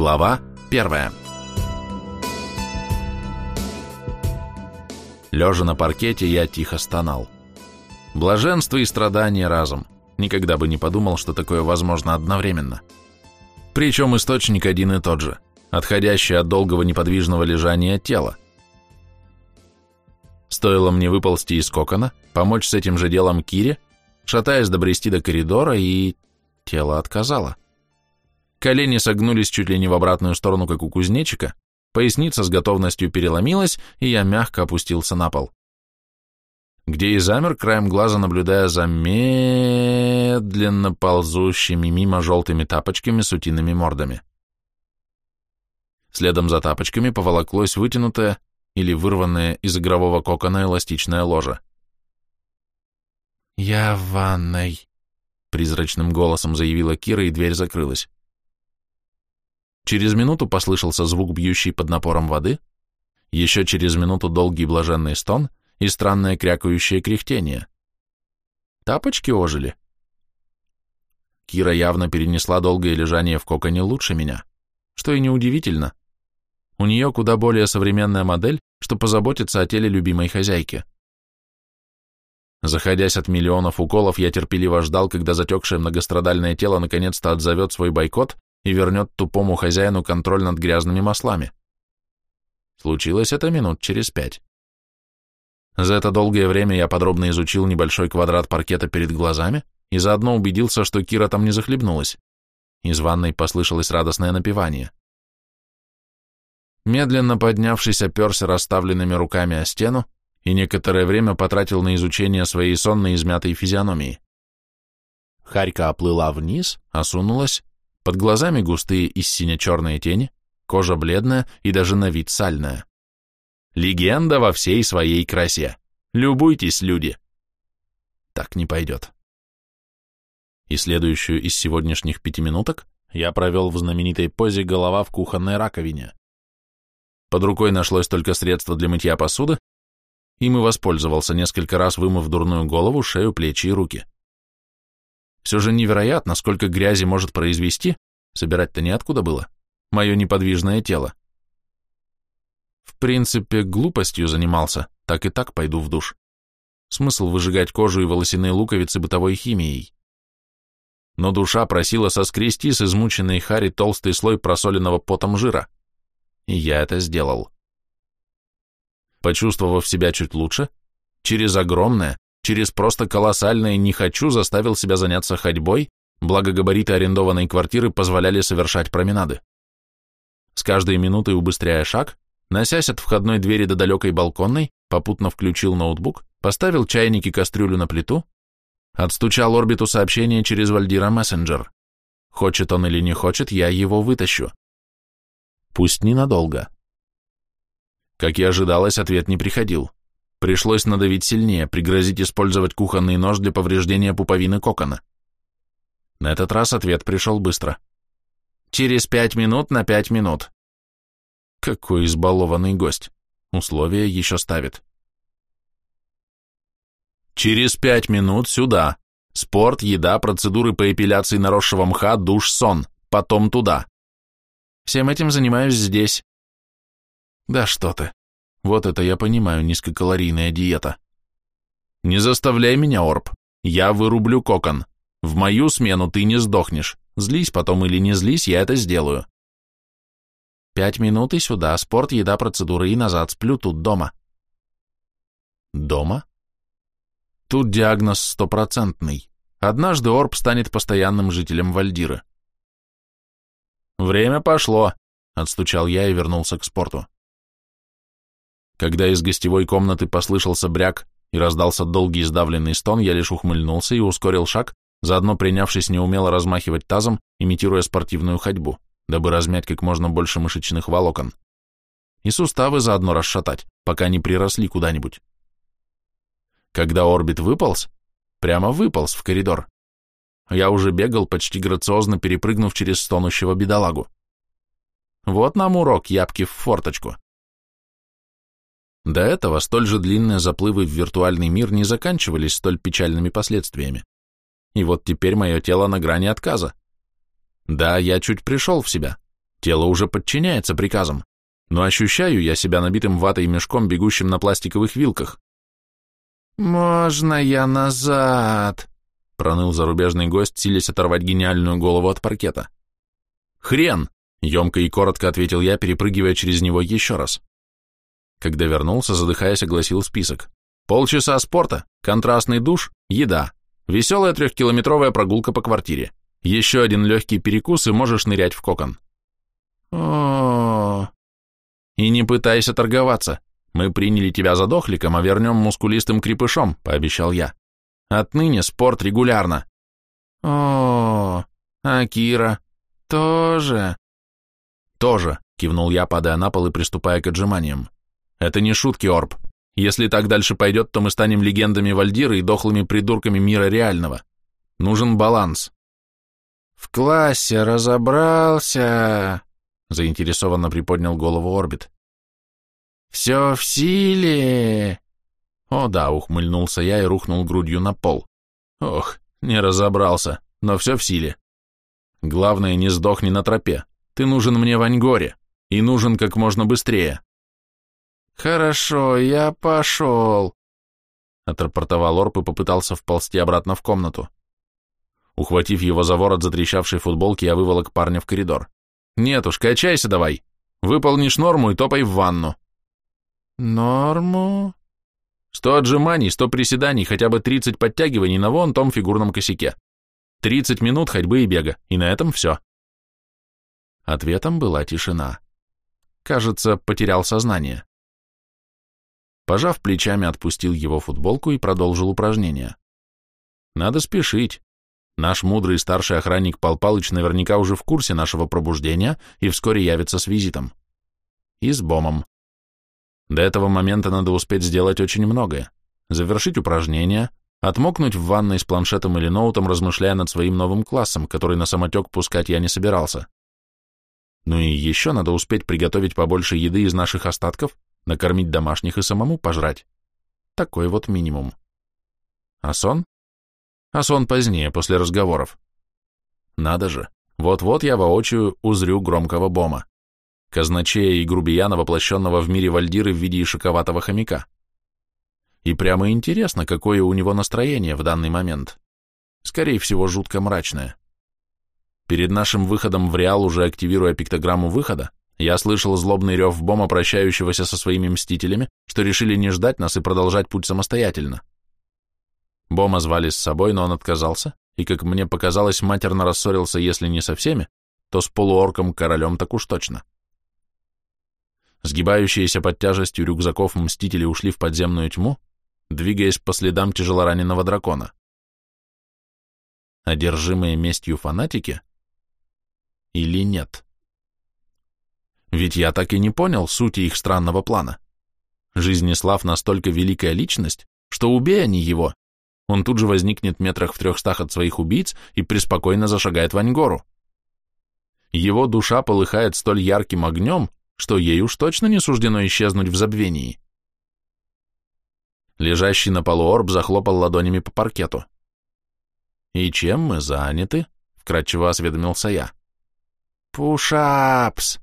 Глава первая. Лежа на паркете, я тихо стонал. Блаженство и страдания разом. Никогда бы не подумал, что такое возможно одновременно. Причем источник один и тот же, отходящий от долгого неподвижного лежания тела. Стоило мне выползти из кокона, помочь с этим же делом Кире, шатаясь добрести до коридора, и тело отказало. Колени согнулись чуть ли не в обратную сторону, как у кузнечика, поясница с готовностью переломилась, и я мягко опустился на пол. Где и замер, краем глаза наблюдая за медленно ползущими мимо желтыми тапочками с утиными мордами. Следом за тапочками поволоклось вытянутое или вырванное из игрового кокона эластичное ложе. «Я в ванной», — призрачным голосом заявила Кира, и дверь закрылась. Через минуту послышался звук, бьющий под напором воды, еще через минуту долгий блаженный стон и странное крякающее кряхтение. Тапочки ожили. Кира явно перенесла долгое лежание в коконе лучше меня, что и неудивительно. У нее куда более современная модель, что позаботится о теле любимой хозяйки. Заходясь от миллионов уколов, я терпеливо ждал, когда затекшее многострадальное тело наконец-то отзовет свой бойкот и вернет тупому хозяину контроль над грязными маслами. Случилось это минут через пять. За это долгое время я подробно изучил небольшой квадрат паркета перед глазами и заодно убедился, что Кира там не захлебнулась. Из ванной послышалось радостное напевание. Медленно поднявшись, оперся расставленными руками о стену и некоторое время потратил на изучение своей сонной измятой физиономии. Харька оплыла вниз, осунулась, под глазами густые и сине-черные тени, кожа бледная и даже на вид сальная. Легенда во всей своей красе. Любуйтесь, люди. Так не пойдет. И следующую из сегодняшних пяти минуток я провел в знаменитой позе голова в кухонной раковине. Под рукой нашлось только средство для мытья посуды, и воспользовался, несколько раз вымыв дурную голову, шею, плечи и руки. Все же невероятно, сколько грязи может произвести, собирать-то неоткуда было, мое неподвижное тело. В принципе, глупостью занимался, так и так пойду в душ. Смысл выжигать кожу и волосяные луковицы бытовой химией. Но душа просила соскрести с измученной Хари толстый слой просоленного потом жира. И я это сделал. Почувствовав себя чуть лучше, через огромное, через просто колоссальное «не хочу» заставил себя заняться ходьбой, благо габариты арендованной квартиры позволяли совершать променады. С каждой минутой убыстряя шаг, носясь от входной двери до далекой балконной, попутно включил ноутбук, поставил чайник и кастрюлю на плиту, отстучал орбиту сообщения через Вальдира Мессенджер. Хочет он или не хочет, я его вытащу. Пусть ненадолго. Как и ожидалось, ответ не приходил. Пришлось надавить сильнее, пригрозить использовать кухонный нож для повреждения пуповины кокона. На этот раз ответ пришел быстро. «Через пять минут на пять минут». Какой избалованный гость. Условия еще ставит. «Через пять минут сюда. Спорт, еда, процедуры по эпиляции наросшего мха, душ, сон. Потом туда. Всем этим занимаюсь здесь». «Да что ты. Вот это я понимаю, низкокалорийная диета. Не заставляй меня, Орб. Я вырублю кокон. В мою смену ты не сдохнешь. Злись потом или не злись, я это сделаю. Пять минут и сюда, спорт, еда, процедуры и назад, сплю тут дома. Дома? Тут диагноз стопроцентный. Однажды Орб станет постоянным жителем Вальдира. Время пошло, отстучал я и вернулся к спорту. Когда из гостевой комнаты послышался бряк и раздался долгий сдавленный стон, я лишь ухмыльнулся и ускорил шаг, заодно принявшись неумело размахивать тазом, имитируя спортивную ходьбу, дабы размять как можно больше мышечных волокон. И суставы заодно расшатать, пока не приросли куда-нибудь. Когда орбит выполз, прямо выполз в коридор. Я уже бегал, почти грациозно перепрыгнув через стонущего бедолагу. Вот нам урок ябки в форточку. До этого столь же длинные заплывы в виртуальный мир не заканчивались столь печальными последствиями. И вот теперь мое тело на грани отказа. Да, я чуть пришел в себя, Тело уже подчиняется приказам, но ощущаю я себя набитым ватой мешком, бегущим на пластиковых вилках. «Можно я назад?» — проныл зарубежный гость, силясь оторвать гениальную голову от паркета. «Хрен!» — емко и коротко ответил я, перепрыгивая через него еще раз. Когда вернулся, задыхаясь, огласил список. Полчаса спорта, контрастный душ, еда, веселая трехкилометровая прогулка по квартире, еще один легкий перекус и можешь нырять в кокон. О, И не пытайся торговаться. Мы приняли тебя за дохликом, а вернем мускулистым крепышом, пообещал я. Отныне спорт регулярно. О, а Кира тоже? Тоже, кивнул я, падая на пол и приступая к отжиманиям. Это не шутки, Орб. Если так дальше пойдет, то мы станем легендами Вальдира и дохлыми придурками мира реального. Нужен баланс. В классе разобрался, заинтересованно приподнял голову Орбит. Все в силе. О да, ухмыльнулся я и рухнул грудью на пол. Ох, не разобрался, но все в силе. Главное, не сдохни на тропе. Ты нужен мне в Аньгоре, и нужен как можно быстрее. «Хорошо, я пошел», — отрапортовал Орп и попытался вползти обратно в комнату. Ухватив его за ворот затрещавшей футболки, я выволок парня в коридор. «Нет уж, качайся давай. Выполнишь норму и топай в ванну». «Норму?» «Сто отжиманий, сто приседаний, хотя бы тридцать подтягиваний на вон том фигурном косяке. Тридцать минут ходьбы и бега, и на этом все». Ответом была тишина. Кажется, потерял сознание. Пожав плечами, отпустил его футболку и продолжил упражнение. Надо спешить. Наш мудрый старший охранник Пал Палыч наверняка уже в курсе нашего пробуждения и вскоре явится с визитом. И с бомом. До этого момента надо успеть сделать очень многое. Завершить упражнение, отмокнуть в ванной с планшетом или ноутом, размышляя над своим новым классом, который на самотек пускать я не собирался. Ну и еще надо успеть приготовить побольше еды из наших остатков, накормить домашних и самому пожрать. Такой вот минимум. А сон? А сон позднее, после разговоров. Надо же, вот-вот я воочию узрю громкого бома. Казначея и грубияна, воплощенного в мире вальдиры в виде шиковатого хомяка. И прямо интересно, какое у него настроение в данный момент. Скорее всего, жутко мрачное. Перед нашим выходом в Реал, уже активируя пиктограмму выхода, я слышал злобный рев Бома, прощающегося со своими мстителями, что решили не ждать нас и продолжать путь самостоятельно. Бома звали с собой, но он отказался, и, как мне показалось, матерно рассорился, если не со всеми, то с полуорком-королем так уж точно. Сгибающиеся под тяжестью рюкзаков мстители ушли в подземную тьму, двигаясь по следам тяжелораненого дракона. Одержимые местью фанатики? Или нет? Ведь я так и не понял сути их странного плана. Жизнеслав настолько великая личность, что убей они его, он тут же возникнет метрах в трехстах от своих убийц и преспокойно зашагает в Аньгору. Его душа полыхает столь ярким огнем, что ей уж точно не суждено исчезнуть в забвении. Лежащий на полу орб захлопал ладонями по паркету. «И чем мы заняты?» — вкратчиво осведомился я. «Пушапс!»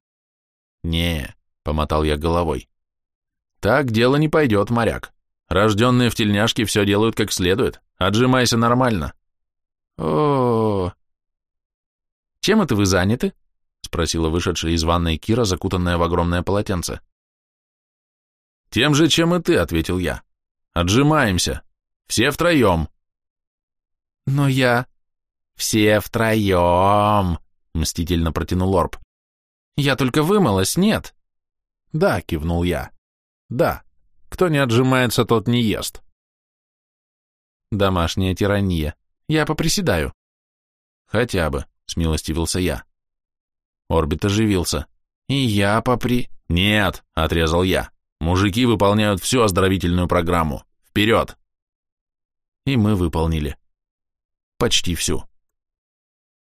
«Не», — помотал я головой. «Так дело не пойдет, моряк. Рожденные в тельняшке все делают как следует. Отжимайся нормально». О, «Чем это вы заняты?» — спросила вышедшая из ванной Кира, закутанная в огромное полотенце. «Тем же, чем и ты», — ответил я. «Отжимаемся. Все втроем». «Но я...» «Все втроем», — мстительно протянул Орб. Я только вымылась, нет? Да, кивнул я. Да. Кто не отжимается, тот не ест. Домашняя тирания. Я поприседаю. Хотя бы, смилостивился я. Орбит оживился. И я попри... Нет, отрезал я. Мужики выполняют всю оздоровительную программу. Вперед! И мы выполнили. Почти всю.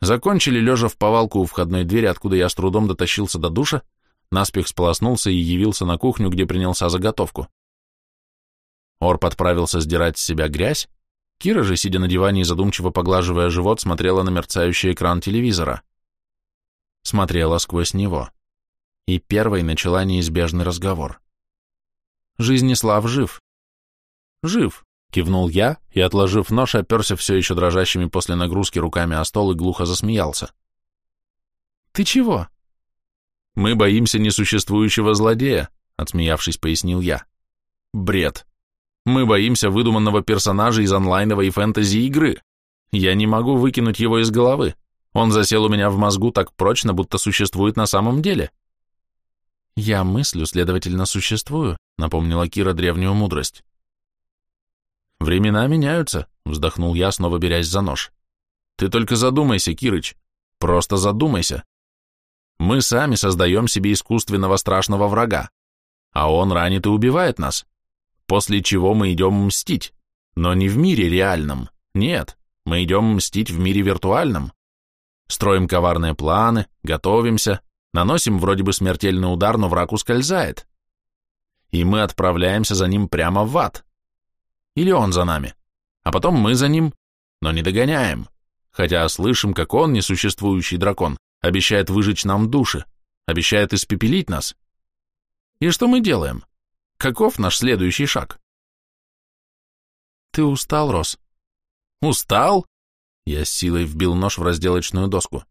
Закончили лежа в повалку у входной двери, откуда я с трудом дотащился до душа, наспех сполоснулся и явился на кухню, где принялся заготовку. Орп отправился сдирать с себя грязь, Кира же, сидя на диване и задумчиво поглаживая живот, смотрела на мерцающий экран телевизора. смотрела сквозь него. И первой начала неизбежный разговор. Жизнеслав жив. Жив, кивнул я и, отложив нож, оперся все еще дрожащими после нагрузки руками о стол и глухо засмеялся. Ты чего? Мы боимся несуществующего злодея, отсмеявшись, пояснил я. Бред. Мы боимся выдуманного персонажа из онлайновой фэнтези игры. Я не могу выкинуть его из головы. Он засел у меня в мозгу так прочно, будто существует на самом деле. Я мыслю, следовательно, существую, напомнила Кира древнюю мудрость. Времена меняются, вздохнул я, снова берясь за нож. Ты только задумайся, Кирыч, просто задумайся. Мы сами создаем себе искусственного страшного врага, а он ранит и убивает нас, после чего мы идем мстить, но не в мире реальном, нет, мы идем мстить в мире виртуальном. Строим коварные планы, готовимся, наносим вроде бы смертельный удар, но враг ускользает. И мы отправляемся за ним прямо в ад. Или он за нами. А потом мы за ним, но не догоняем. Хотя слышим, как он, несуществующий дракон, обещает выжечь нам души, обещает испепелить нас. И что мы делаем? Каков наш следующий шаг? Ты устал, Рос, Устал? Я с силой вбил нож в разделочную доску.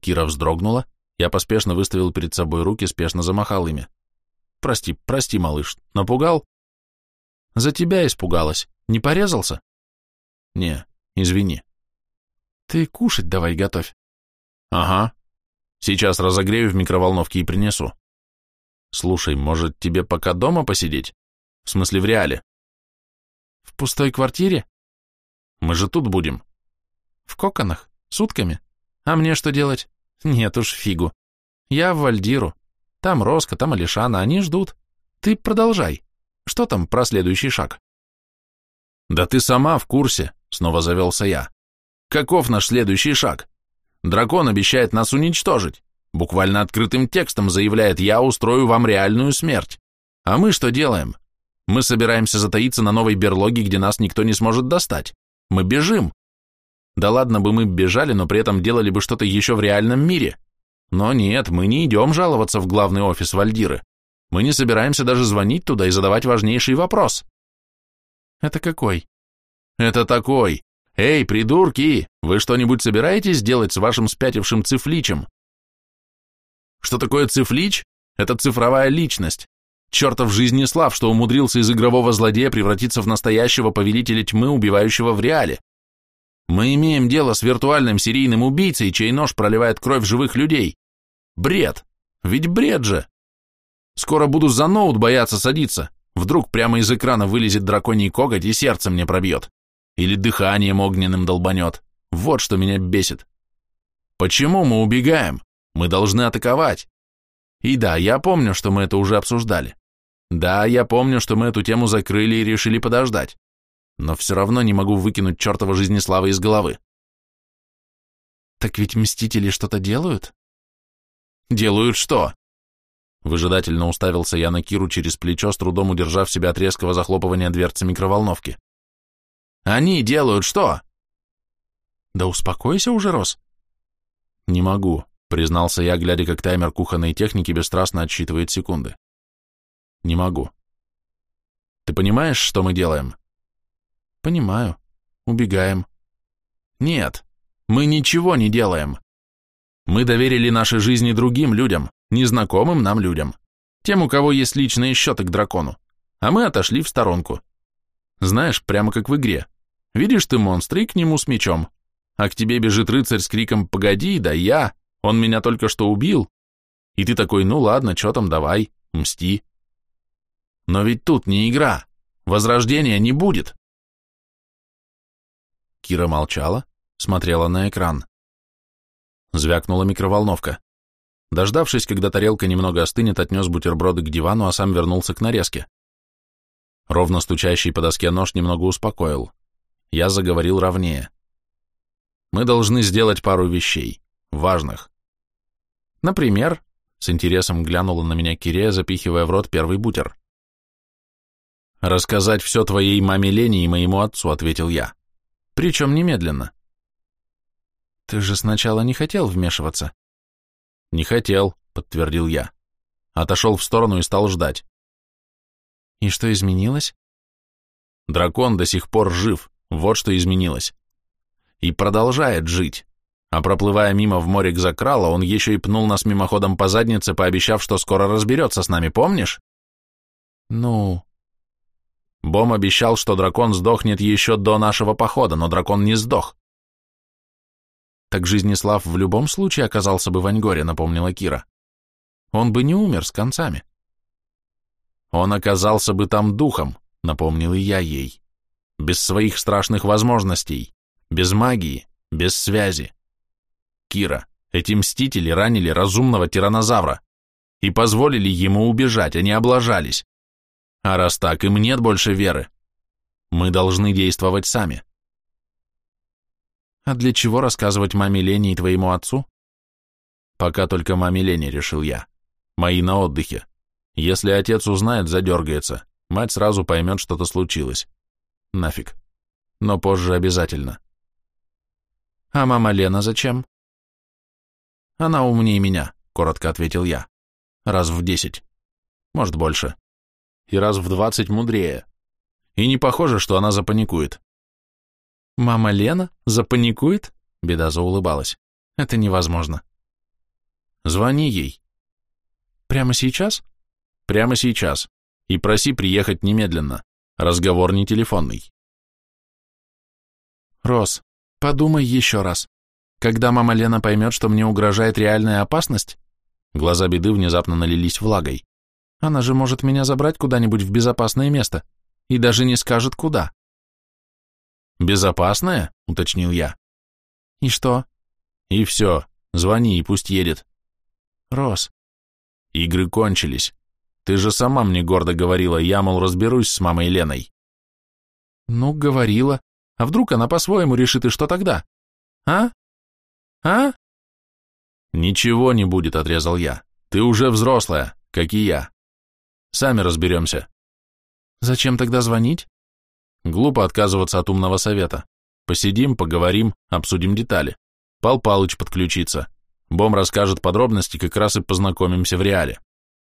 Кира вздрогнула, я поспешно выставил перед собой руки, спешно замахал ими. Прости, прости, малыш, напугал? За тебя испугалась. Не порезался? Не, извини. Ты кушать давай готовь. Ага. Сейчас разогрею в микроволновке и принесу. Слушай, может, тебе пока дома посидеть? В смысле, в реале? В пустой квартире? Мы же тут будем. В коконах? Сутками? А мне что делать? Нет уж, фигу. Я в Вальдиру. Там Роско, там Алишана, они ждут. Ты продолжай. Что там про следующий шаг? Да ты сама в курсе, снова завелся я. Каков наш следующий шаг? Дракон обещает нас уничтожить. Буквально открытым текстом заявляет, я устрою вам реальную смерть. А мы что делаем? Мы собираемся затаиться на новой берлоге, где нас никто не сможет достать. Мы бежим. Да ладно бы мы бежали, но при этом делали бы что-то еще в реальном мире. Но нет, мы не идем жаловаться в главный офис Вальдиры. Мы не собираемся даже звонить туда и задавать важнейший вопрос. Это какой? Это такой. Эй, придурки, вы что-нибудь собираетесь делать с вашим спятившим цифличем? Что такое цифлич? Это цифровая личность. Чертов жизнеслав, что умудрился из игрового злодея превратиться в настоящего повелителя тьмы, убивающего в реале. Мы имеем дело с виртуальным серийным убийцей, чей нож проливает кровь живых людей. Бред. Ведь бред же. Скоро буду за ноут бояться садиться. Вдруг прямо из экрана вылезет драконий коготь и сердце мне пробьет. Или дыханием огненным долбанет. Вот что меня бесит. Почему мы убегаем? Мы должны атаковать. И да, я помню, что мы это уже обсуждали. Да, я помню, что мы эту тему закрыли и решили подождать. Но все равно не могу выкинуть чертова жизнеслава из головы. Так ведь мстители что-то делают? Делают что? Выжидательно уставился я на Киру через плечо, с трудом удержав себя от резкого захлопывания дверцы микроволновки. Они делают что? Да успокойся уже, Рос. Не могу признался я, глядя, как таймер кухонной техники бесстрастно отсчитывает секунды. Не могу. Ты понимаешь, что мы делаем? Понимаю. Убегаем. Нет, мы ничего не делаем. Мы доверили наши жизни другим людям, незнакомым нам людям, тем, у кого есть личные счеты к дракону, а мы отошли в сторонку. Знаешь, прямо как в игре. Видишь ты монстра и к нему с мечом, а к тебе бежит рыцарь с криком «Погоди, да я!» Он меня только что убил. И ты такой, ну ладно, что там, давай, мсти. Но ведь тут не игра. Возрождения не будет. Кира молчала, смотрела на экран. Звякнула микроволновка. Дождавшись, когда тарелка немного остынет, отнес бутерброды к дивану, а сам вернулся к нарезке. Ровно стучащий по доске нож немного успокоил. Я заговорил ровнее. Мы должны сделать пару вещей, важных. Например, с интересом глянула на меня Кирея, запихивая в рот первый бутер. «Рассказать все твоей маме Лене и моему отцу», — ответил я. «Причем немедленно». «Ты же сначала не хотел вмешиваться», Не хотел, подтвердил я. Отошел в сторону и стал ждать. И что изменилось? Дракон до сих пор жив, вот что изменилось. И продолжает жить. А проплывая мимо в море к закрала, он еще и пнул нас мимоходом по заднице, пообещав, что скоро разберется с нами, помнишь? Ну... Бом обещал, что дракон сдохнет еще до нашего похода, но дракон не сдох. Так Жизнеслав в любом случае оказался бы в Аньгоре, напомнила Кира. Он бы не умер с концами. Он оказался бы там духом, напомнил и я ей. Без своих страшных возможностей, без магии, без связи. Кира, эти мстители ранили разумного тиранозавра и позволили ему убежать, они облажались. А раз так, им нет больше веры. Мы должны действовать сами. А для чего рассказывать маме Лене и твоему отцу? Пока только маме Лене, решил я. Мои на отдыхе. Если отец узнает, задергается. Мать сразу поймет, что-то случилось. Нафиг. Но позже обязательно. А мама Лена зачем? Она умнее меня, коротко ответил я. Раз в десять. Может, больше и раз в двадцать мудрее. И не похоже, что она запаникует. «Мама Лена запаникует?» — беда заулыбалась. «Это невозможно». «Звони ей». «Прямо сейчас?» «Прямо сейчас. И проси приехать немедленно. Разговор не телефонный». «Рос, подумай еще раз. Когда мама Лена поймет, что мне угрожает реальная опасность...» Глаза беды внезапно налились влагой. Она же может меня забрать куда-нибудь в безопасное место и даже не скажет, куда. «Безопасное?» — уточнил я. «И что?» «И все. Звони и пусть едет». «Рос». «Игры кончились. Ты же сама мне гордо говорила, я, мол, разберусь с мамой Леной». «Ну, говорила. А вдруг она по-своему решит, и что тогда? А? А?» «Ничего не будет», — отрезал я. «Ты уже взрослая, как и я. Сами разберемся. Зачем тогда звонить? Глупо отказываться от умного совета. Посидим, поговорим, обсудим детали. Пал Палыч подключится. Бом расскажет подробности, как раз и познакомимся в реале.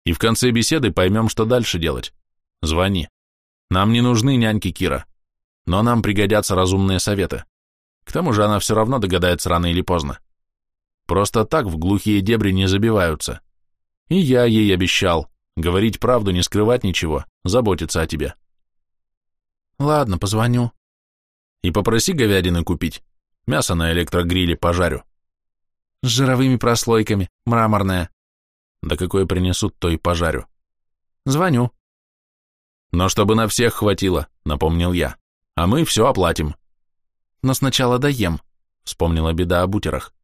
И в конце беседы поймем, что дальше делать. Звони. Нам не нужны няньки Кира. Но нам пригодятся разумные советы. К тому же она все равно догадается рано или поздно. Просто так в глухие дебри не забиваются. И я ей обещал. Говорить правду, не скрывать ничего, заботиться о тебе. Ладно, позвоню. И попроси говядины купить. Мясо на электрогриле пожарю. С жировыми прослойками, мраморное. Да какое принесут, то и пожарю. Звоню. Но чтобы на всех хватило, напомнил я. А мы все оплатим. Но сначала доем, вспомнила беда о бутерах.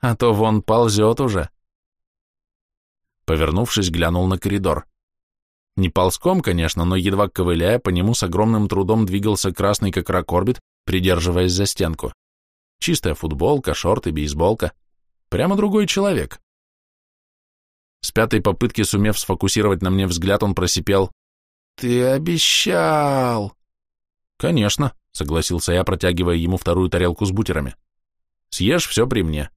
А то вон ползет уже. Повернувшись, глянул на коридор. Не ползком, конечно, но едва ковыляя, по нему с огромным трудом двигался красный как рак орбит, придерживаясь за стенку. Чистая футболка, шорты, бейсболка. Прямо другой человек. С пятой попытки, сумев сфокусировать на мне взгляд, он просипел. «Ты обещал!» «Конечно», — согласился я, протягивая ему вторую тарелку с бутерами. «Съешь все при мне.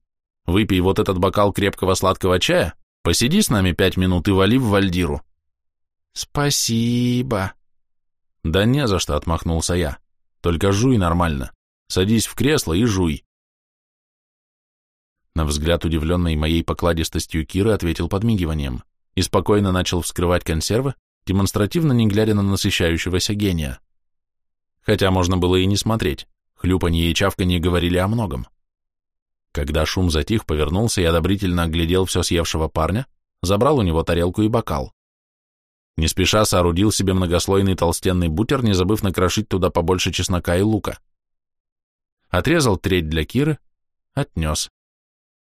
Выпей вот этот бокал крепкого сладкого чая, Посиди с нами пять минут и вали в Вальдиру. Спасибо. Да не за что, отмахнулся я. Только жуй нормально. Садись в кресло и жуй. На взгляд удивленной моей покладистостью Киры ответил подмигиванием и спокойно начал вскрывать консервы, демонстративно не глядя на насыщающегося гения. Хотя можно было и не смотреть, хлюпанье и чавканье говорили о многом. Когда шум затих, повернулся и одобрительно оглядел все съевшего парня, забрал у него тарелку и бокал. Не спеша соорудил себе многослойный толстенный бутер, не забыв накрошить туда побольше чеснока и лука. Отрезал треть для Киры, отнес.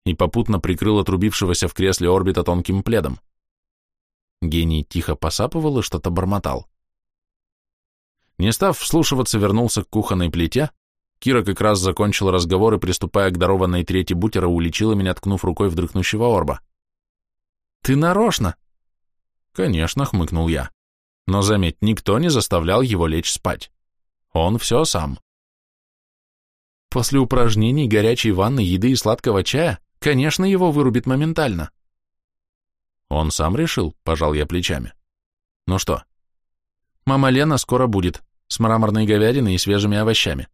И попутно прикрыл отрубившегося в кресле орбита тонким пледом. Гений тихо посапывал и что-то бормотал. Не став вслушиваться, вернулся к кухонной плите, Кира как раз закончила разговор и, приступая к дарованной трети бутера, уличила меня, ткнув рукой в дрыхнущего орба. «Ты нарочно?» «Конечно», — хмыкнул я. Но, заметь, никто не заставлял его лечь спать. Он все сам. После упражнений, горячей ванны, еды и сладкого чая, конечно, его вырубит моментально. Он сам решил, пожал я плечами. Ну что? Мама Лена скоро будет, с мраморной говядиной и свежими овощами.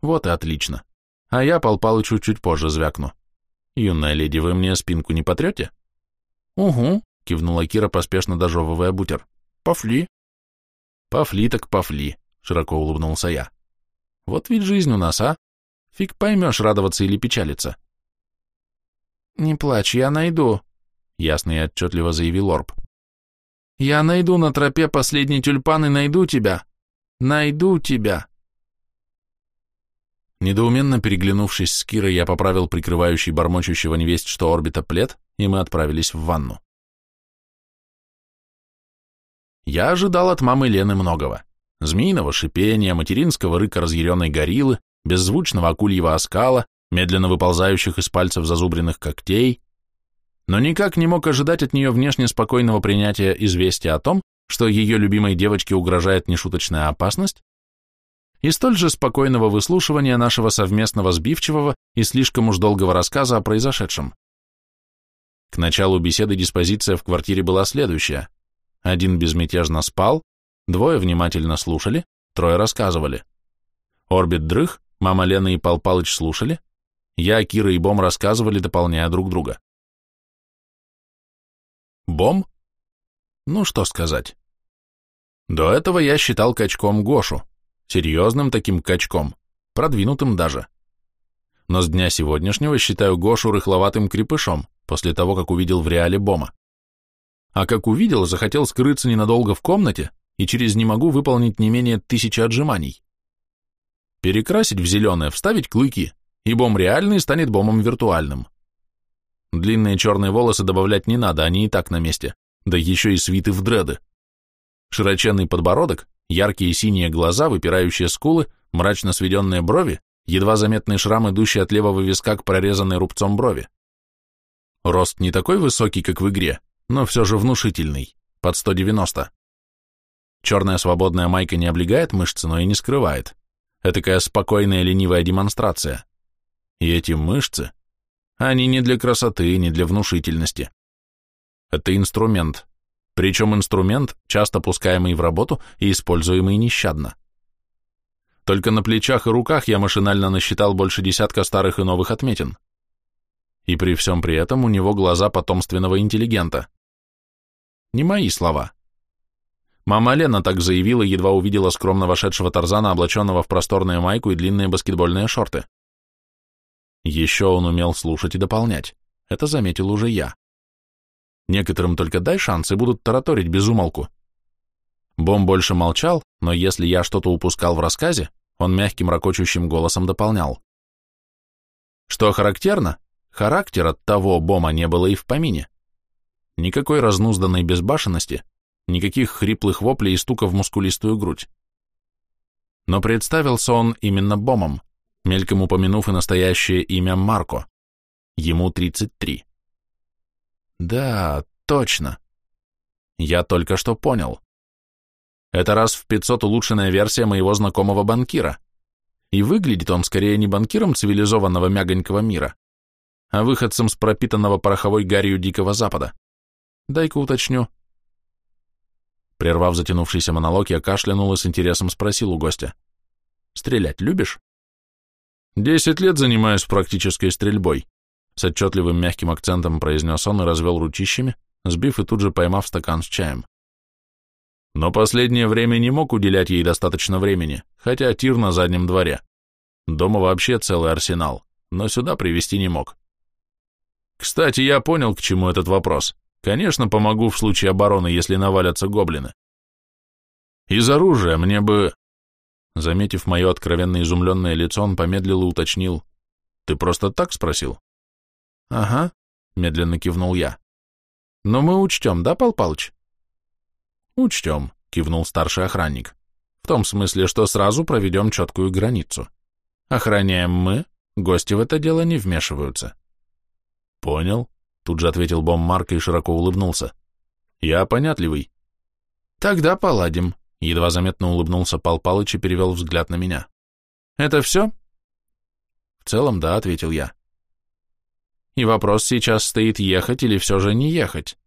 Вот и отлично. А я Пал Палычу чуть позже звякну. Юная леди, вы мне спинку не потрете? Угу, кивнула Кира, поспешно дожевывая бутер. Пофли. Пофли так пофли, широко улыбнулся я. Вот ведь жизнь у нас, а? Фиг поймешь, радоваться или печалиться. Не плачь, я найду, ясно и отчетливо заявил Орб. Я найду на тропе последний тюльпан и найду тебя. Найду тебя. Недоуменно переглянувшись с Кирой, я поправил прикрывающий бормочущего невесть, что орбита плед, и мы отправились в ванну. Я ожидал от мамы Лены многого. Змеиного шипения, материнского рыка разъяренной гориллы, беззвучного акульего оскала, медленно выползающих из пальцев зазубренных когтей, но никак не мог ожидать от нее внешне спокойного принятия известия о том, что ее любимой девочке угрожает нешуточная опасность, и столь же спокойного выслушивания нашего совместного сбивчивого и слишком уж долгого рассказа о произошедшем. К началу беседы диспозиция в квартире была следующая. Один безмятежно спал, двое внимательно слушали, трое рассказывали. Орбит дрых, мама Лена и Пал Палыч слушали, я, Кира и Бом рассказывали, дополняя друг друга. Бом? Ну, что сказать. До этого я считал качком Гошу, серьезным таким качком, продвинутым даже. Но с дня сегодняшнего считаю Гошу рыхловатым крепышом, после того, как увидел в реале Бома. А как увидел, захотел скрыться ненадолго в комнате и через «не могу» выполнить не менее тысячи отжиманий. Перекрасить в зеленое, вставить клыки, и Бом реальный станет Бомом виртуальным. Длинные черные волосы добавлять не надо, они и так на месте, да еще и свиты в дреды. Широченный подбородок, яркие синие глаза, выпирающие скулы, мрачно сведенные брови, едва заметный шрам, идущий от левого виска к прорезанной рубцом брови. Рост не такой высокий, как в игре, но все же внушительный, под 190. Черная свободная майка не облегает мышцы, но и не скрывает. Этакая спокойная ленивая демонстрация. И эти мышцы, они не для красоты, не для внушительности. Это инструмент, причем инструмент, часто пускаемый в работу и используемый нещадно. Только на плечах и руках я машинально насчитал больше десятка старых и новых отметин. И при всем при этом у него глаза потомственного интеллигента. Не мои слова. Мама Лена так заявила, едва увидела скромно вошедшего Тарзана, облаченного в просторную майку и длинные баскетбольные шорты. Еще он умел слушать и дополнять. Это заметил уже я. Некоторым только дай шанс и будут тараторить без умолку. Бом больше молчал, но если я что-то упускал в рассказе, он мягким ракочущим голосом дополнял. Что характерно, характер от того Бома не было и в помине. Никакой разнузданной безбашенности, никаких хриплых воплей и стука в мускулистую грудь. Но представился он именно Бомом, мельком упомянув и настоящее имя Марко. Ему 33. Да, точно. Я только что понял. Это раз в 500 улучшенная версия моего знакомого банкира. И выглядит он скорее не банкиром цивилизованного мягонького мира, а выходцем с пропитанного пороховой гарью Дикого Запада. Дай-ка уточню. Прервав затянувшийся монолог, я кашлянул и с интересом спросил у гостя. «Стрелять любишь?» Десять лет занимаюсь практической стрельбой, с отчетливым мягким акцентом произнес он и развел ручищами, сбив и тут же поймав стакан с чаем. Но последнее время не мог уделять ей достаточно времени, хотя тир на заднем дворе. Дома вообще целый арсенал, но сюда привезти не мог. Кстати, я понял, к чему этот вопрос. Конечно, помогу в случае обороны, если навалятся гоблины. Из оружия мне бы... Заметив мое откровенно изумленное лицо, он помедлил и уточнил. «Ты просто так спросил?» «Ага», — медленно кивнул я. «Но мы учтем, да, Пал Палыч?» «Учтем», — кивнул старший охранник. «В том смысле, что сразу проведем четкую границу. Охраняем мы, гости в это дело не вмешиваются». «Понял», — тут же ответил Бом Марк и широко улыбнулся. «Я понятливый». «Тогда поладим», Едва заметно улыбнулся Пал Палыч и перевел взгляд на меня. «Это все?» «В целом, да», — ответил я. И вопрос сейчас стоит, ехать или все же не ехать.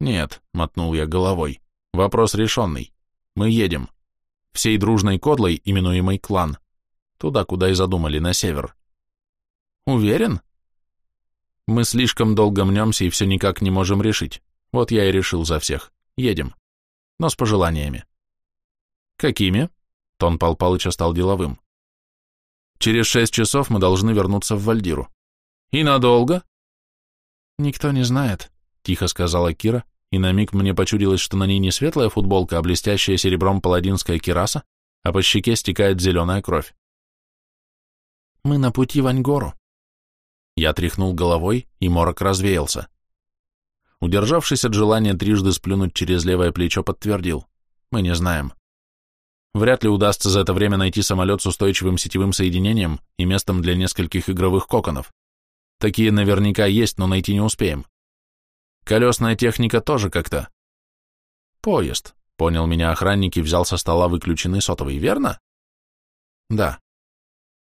Нет, мотнул я головой, вопрос решенный. Мы едем. Всей дружной кодлой, именуемой клан. Туда, куда и задумали, на север. Уверен? Мы слишком долго мнемся и все никак не можем решить. Вот я и решил за всех. Едем. Но с пожеланиями. Какими? Тон Пал Палыча стал деловым. Через шесть часов мы должны вернуться в Вальдиру. И надолго? Никто не знает, тихо сказала Кира, и на миг мне почудилось, что на ней не светлая футболка, а блестящая серебром паладинская кираса, а по щеке стекает зеленая кровь. Мы на пути в Аньгору. Я тряхнул головой, и морок развеялся. Удержавшись от желания трижды сплюнуть через левое плечо, подтвердил. Мы не знаем. Вряд ли удастся за это время найти самолет с устойчивым сетевым соединением и местом для нескольких игровых коконов. Такие наверняка есть, но найти не успеем. Колесная техника тоже как-то. Поезд, понял меня охранник и взял со стола выключенный сотовый, верно? Да.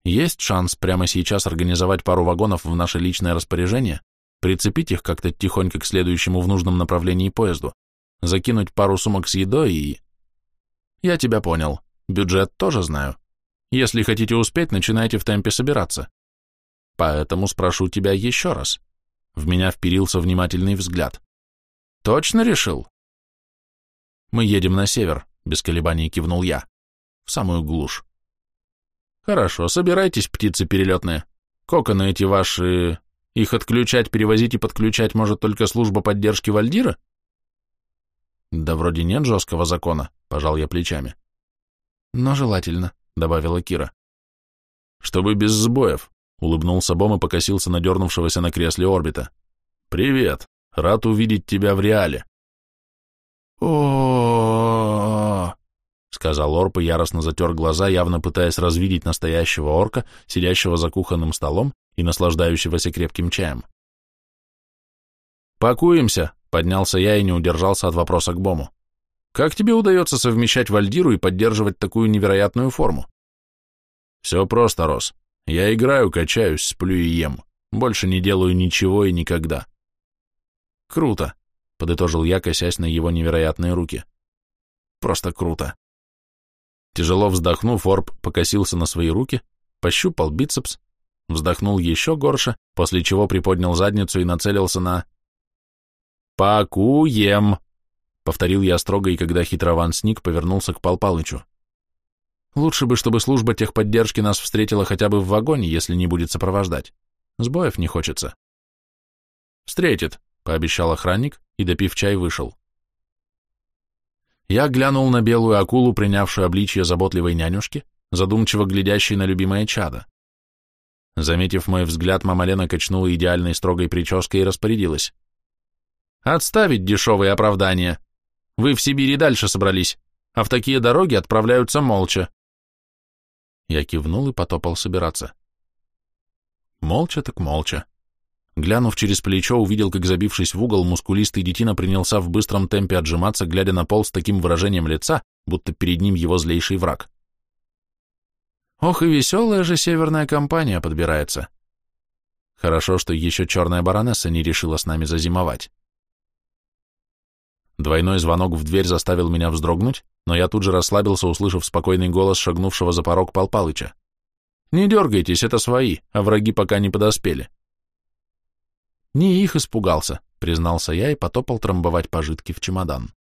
Есть шанс прямо сейчас организовать пару вагонов в наше личное распоряжение, прицепить их как-то тихонько к следующему в нужном направлении поезду, закинуть пару сумок с едой и... Я тебя понял. Бюджет тоже знаю. Если хотите успеть, начинайте в темпе собираться. Поэтому спрошу тебя еще раз. В меня вперился внимательный взгляд. Точно решил? Мы едем на север, без колебаний кивнул я. В самую глушь. Хорошо, собирайтесь, птицы перелетные. Коконы эти ваши... Их отключать, перевозить и подключать может только служба поддержки Вальдира? Да вроде нет жесткого закона, пожал я плечами. Но желательно, добавила Кира. Чтобы без сбоев, улыбнулся Бом и покосился на дернувшегося на кресле орбита. Привет, рад увидеть тебя в реале. О, сказал Орп и яростно затер глаза, явно пытаясь развидеть настоящего орка, сидящего за кухонным столом и наслаждающегося крепким чаем. «Пакуемся», — поднялся я и не удержался от вопроса к Бому. «Как тебе удается совмещать Вальдиру и поддерживать такую невероятную форму?» «Все просто, Рос. Я играю, качаюсь, сплю и ем. Больше не делаю ничего и никогда». «Круто», — подытожил я, косясь на его невероятные руки. «Просто круто». Тяжело вздохнув, Орб покосился на свои руки, пощупал бицепс, вздохнул еще горше, после чего приподнял задницу и нацелился на... «Пакуем!» — повторил я строго, и когда хитрован сник, повернулся к Пал Палычу. «Лучше бы, чтобы служба техподдержки нас встретила хотя бы в вагоне, если не будет сопровождать. Сбоев не хочется». «Встретит», — пообещал охранник, и, допив чай, вышел. Я глянул на белую акулу, принявшую обличье заботливой нянюшки, задумчиво глядящей на любимое чадо. Заметив мой взгляд, мама Лена качнула идеальной строгой прической и распорядилась. «Отставить дешевые оправдания. Вы в Сибири дальше собрались, а в такие дороги отправляются молча». Я кивнул и потопал собираться. Молча так молча. Глянув через плечо, увидел, как, забившись в угол, мускулистый детина принялся в быстром темпе отжиматься, глядя на пол с таким выражением лица, будто перед ним его злейший враг. Ох и веселая же северная компания подбирается. Хорошо, что еще черная баронесса не решила с нами зазимовать. Двойной звонок в дверь заставил меня вздрогнуть, но я тут же расслабился, услышав спокойный голос шагнувшего за порог Пал Палыча. «Не дергайтесь, это свои, а враги пока не подоспели». «Не их испугался», — признался я и потопал трамбовать пожитки в чемодан.